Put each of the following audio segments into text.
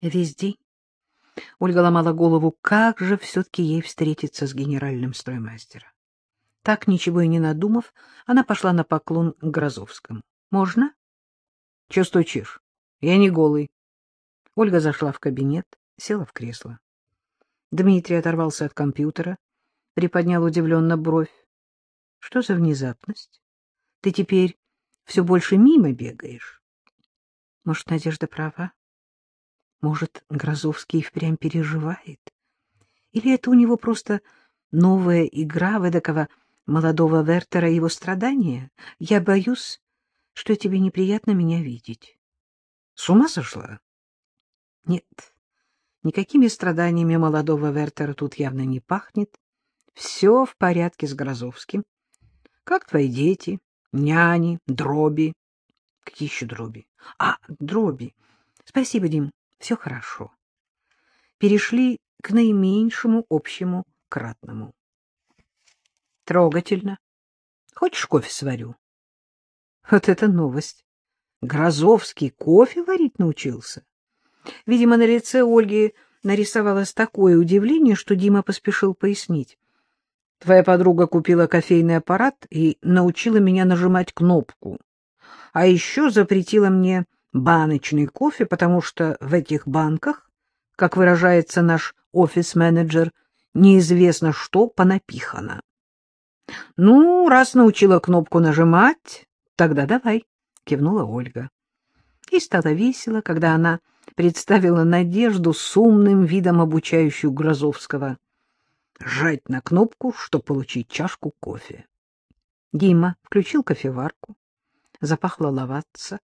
Весь день Ольга ломала голову, как же все-таки ей встретиться с генеральным строймастером. Так, ничего и не надумав, она пошла на поклон к Грозовскому. — Можно? — Че стучишь? Я не голый. Ольга зашла в кабинет, села в кресло. Дмитрий оторвался от компьютера, приподнял удивленно бровь. — Что за внезапность? Ты теперь все больше мимо бегаешь? Может, Надежда права? Может, Грозовский впрямь переживает? Или это у него просто новая игра в эдакого молодого Вертера его страдания? Я боюсь, что тебе неприятно меня видеть. С ума сошла? Нет, никакими страданиями молодого Вертера тут явно не пахнет. Все в порядке с Грозовским. Как твои дети, няни, дроби? Какие еще дроби? А, дроби. Спасибо, Дим, все хорошо. Перешли к наименьшему общему кратному. Трогательно. Хочешь, кофе сварю? Вот это новость. Грозовский кофе варить научился. Видимо, на лице Ольги нарисовалось такое удивление, что Дима поспешил пояснить. Твоя подруга купила кофейный аппарат и научила меня нажимать кнопку. А еще запретила мне баночный кофе, потому что в этих банках, как выражается наш офис-менеджер, неизвестно что понапихано. — Ну, раз научила кнопку нажимать, тогда давай, — кивнула Ольга. И стало весело, когда она представила Надежду с умным видом обучающую Грозовского. Жать на кнопку, чтобы получить чашку кофе. Дима включил кофеварку. Запахло ловаться. —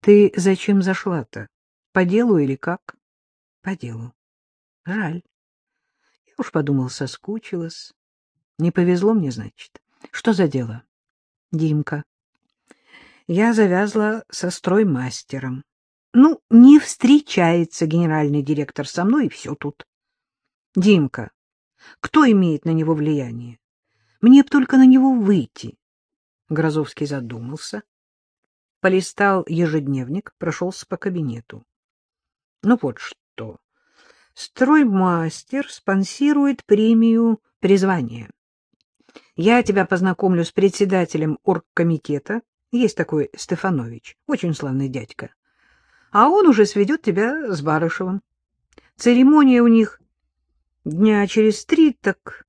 Ты зачем зашла-то? По делу или как? — По делу. — Жаль. Я уж подумал, соскучилась. Не повезло мне, значит. Что за дело? — Димка. Я завязла со строймастером. Ну, не встречается генеральный директор со мной, и все тут. Димка, кто имеет на него влияние? Мне б только на него выйти. Грозовский задумался полистал ежедневник, прошелся по кабинету. Ну вот что. Строймастер спонсирует премию призвания. Я тебя познакомлю с председателем оргкомитета. Есть такой Стефанович, очень славный дядька. А он уже сведет тебя с Барышевым. Церемония у них дня через три, так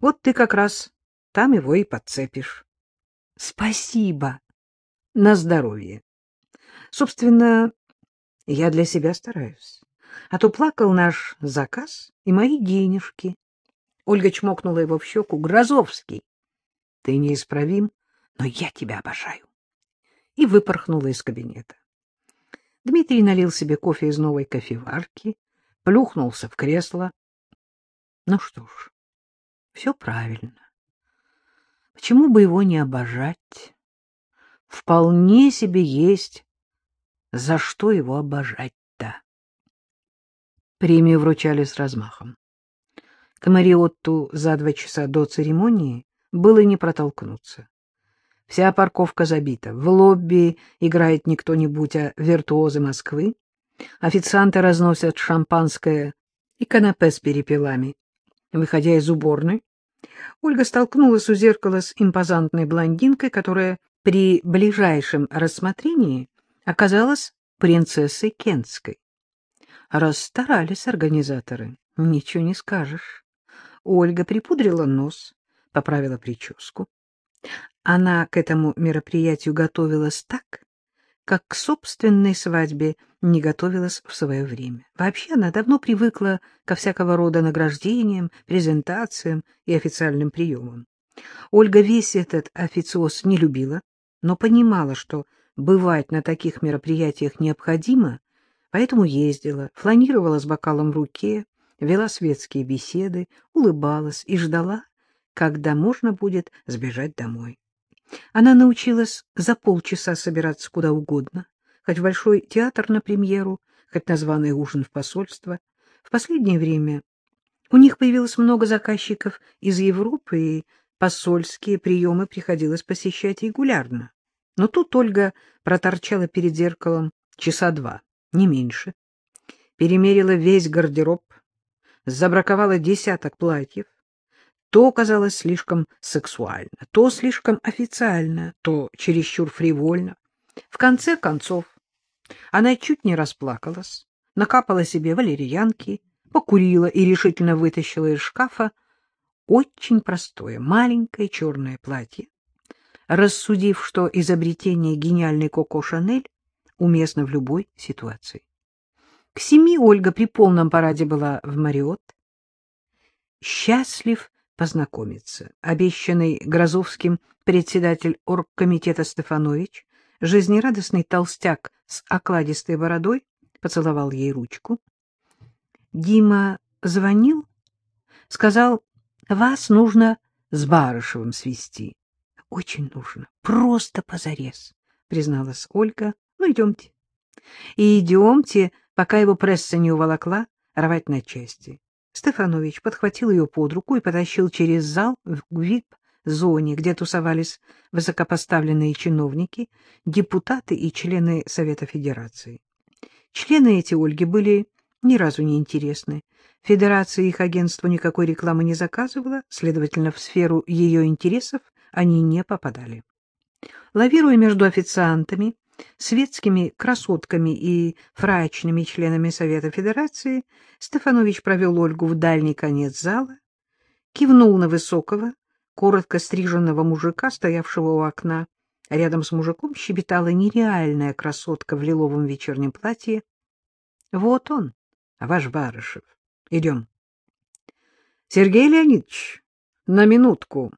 вот ты как раз там его и подцепишь. — Спасибо, на здоровье. Собственно, я для себя стараюсь. А то плакал наш заказ и мои денежки. Ольга чмокнула его в щеку. Грозовский, ты неисправим, но я тебя обожаю. И выпорхнула из кабинета. Дмитрий налил себе кофе из новой кофеварки, плюхнулся в кресло. Ну что ж, все правильно. Почему бы его не обожать? Вполне себе есть за что его обожать-то. Премию вручали с размахом. К Мариотту за два часа до церемонии было не протолкнуться. Вся парковка забита. В лобби играет не кто-нибудь, а виртуозы Москвы. Официанты разносят шампанское и канапе с перепелами. Выходя из уборной, Ольга столкнулась у зеркала с импозантной блондинкой, которая при ближайшем рассмотрении оказалась принцессой Кентской. Расстарались организаторы, ничего не скажешь. Ольга припудрила нос, поправила прическу. Она к этому мероприятию готовилась так, как к собственной свадьбе не готовилась в свое время. Вообще она давно привыкла ко всякого рода награждениям, презентациям и официальным приемам. Ольга весь этот официоз не любила, но понимала, что бывать на таких мероприятиях необходимо, поэтому ездила, фланировала с бокалом в руке, вела светские беседы, улыбалась и ждала, когда можно будет сбежать домой. Она научилась за полчаса собираться куда угодно, хоть в Большой театр на премьеру, хоть на званый ужин в посольство. В последнее время у них появилось много заказчиков из Европы, и посольские приемы приходилось посещать регулярно. Но тут Ольга проторчала перед зеркалом часа два, не меньше. перемерила весь гардероб, забраковала десяток платьев, то казалось слишком сексуально, то слишком официально, то чересчур фривольно. В конце концов, она чуть не расплакалась, накапала себе валерьянки, покурила и решительно вытащила из шкафа очень простое, маленькое черное платье, рассудив, что изобретение гениальной Коко Шанель уместно в любой ситуации. К семи Ольга при полном параде была в Мариот. Счастлив познакомиться. Обещанный Грозовским председатель оргкомитета Стефанович, жизнерадостный толстяк с окладистой бородой, поцеловал ей ручку. Дима звонил, сказал, вас нужно с Барышевым свести. — Очень нужно, просто позарез, — призналась Ольга. — Ну, идемте. И идемте, пока его пресса не уволокла, рвать на части. Стефанович подхватил ее под руку и потащил через зал в ВИП-зоне, где тусовались высокопоставленные чиновники, депутаты и члены Совета Федерации. Члены эти Ольги были ни разу не интересны. Федерация их агентству никакой рекламы не заказывала, следовательно, в сферу ее интересов они не попадали. Лавируя между официантами, светскими красотками и фраечными членами Совета Федерации, Стефанович провел Ольгу в дальний конец зала, кивнул на высокого, коротко стриженного мужика, стоявшего у окна. Рядом с мужиком щебетала нереальная красотка в лиловом вечернем платье. — Вот он, ваш Барышев. Идем. — Сергей Леонидович, на минутку.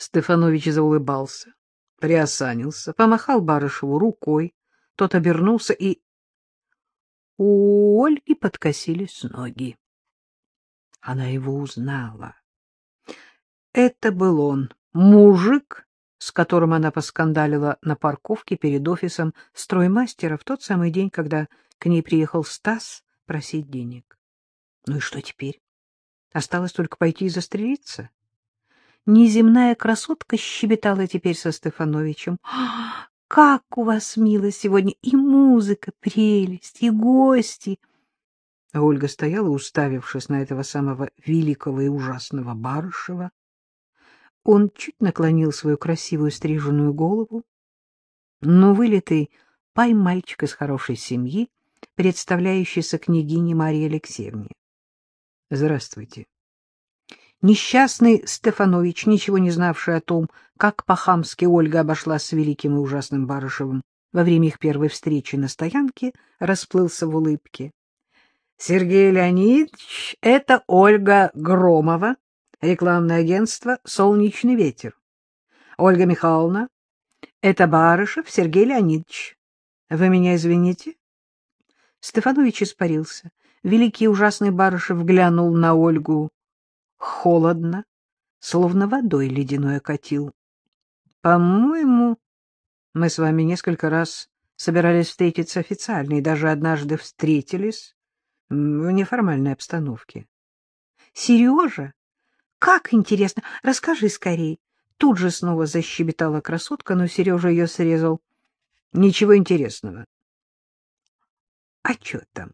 Стефанович заулыбался приосанился, помахал Барышеву рукой, тот обернулся, и у Ольги подкосились ноги. Она его узнала. Это был он, мужик, с которым она поскандалила на парковке перед офисом строймастера в тот самый день, когда к ней приехал Стас просить денег. Ну и что теперь? Осталось только пойти и застрелиться? Неземная красотка щебетала теперь со Стефановичем. «А, — Как у вас мило сегодня! И музыка, прелесть, и гости! А Ольга стояла, уставившись на этого самого великого и ужасного Барышева. Он чуть наклонил свою красивую стриженную голову. Но вылитый пай-мальчик из хорошей семьи, представляющийся княгине Марии Алексеевне. — Здравствуйте. Несчастный Стефанович, ничего не знавший о том, как по-хамски Ольга обошлась с великим и ужасным Барышевым во время их первой встречи на стоянке, расплылся в улыбке. — Сергей Леонидович, это Ольга Громова, рекламное агентство «Солнечный ветер». Ольга Михайловна, это Барышев Сергей Леонидович. Вы меня извините? Стефанович испарился. Великий ужасный Барышев глянул на Ольгу холодно, словно водой ледяной окатил. — По-моему, мы с вами несколько раз собирались встретиться официально и даже однажды встретились в неформальной обстановке. — Сережа? Как интересно! Расскажи скорей. Тут же снова защебетала красотка, но Сережа ее срезал. — Ничего интересного. — А что там?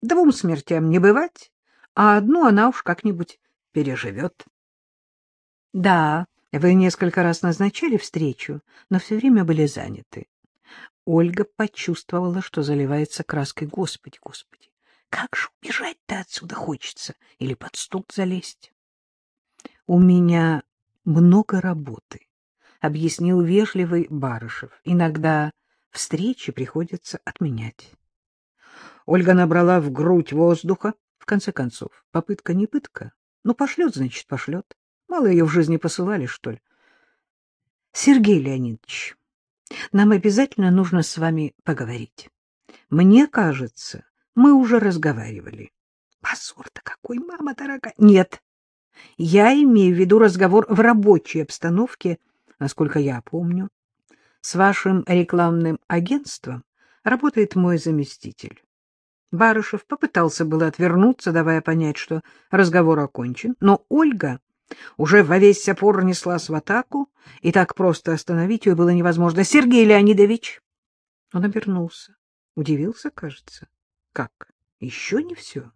Двум смертям не бывать, а одну она уж как-нибудь переживет. — Да, вы несколько раз назначали встречу, но все время были заняты. Ольга почувствовала, что заливается краской. Господи, господи, как же убежать-то отсюда хочется? Или под стул залезть? — У меня много работы, — объяснил вежливый Барышев. Иногда встречи приходится отменять. Ольга набрала в грудь воздуха. В конце концов, попытка не пытка. Ну, пошлет, значит, пошлет. Мало ее в жизни посылали, что ли. Сергей Леонидович, нам обязательно нужно с вами поговорить. Мне кажется, мы уже разговаривали. Позор-то какой, мама дорогая. Нет, я имею в виду разговор в рабочей обстановке, насколько я помню. С вашим рекламным агентством работает мой заместитель. Барышев попытался было отвернуться, давая понять, что разговор окончен, но Ольга уже во весь опор неслась в атаку, и так просто остановить ее было невозможно. — Сергей Леонидович! Он обернулся. Удивился, кажется. — Как? Еще не все.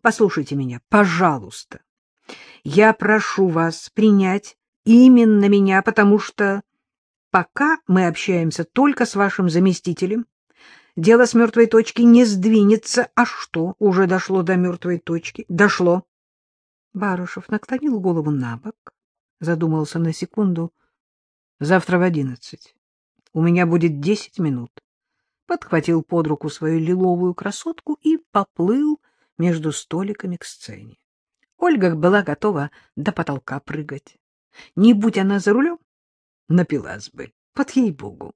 Послушайте меня, пожалуйста. Я прошу вас принять именно меня, потому что пока мы общаемся только с вашим заместителем, дело с мертвой точки не сдвинется. А что, уже дошло до мертвой точки? Дошло. Барышев наклонил голову на бок, задумался на секунду. Завтра в одиннадцать. У меня будет десять минут. Подхватил под руку свою лиловую красотку и поплыл между столиками к сцене. Ольга была готова до потолка прыгать. Не будь она за рулем, напилась бы, под ей-богу.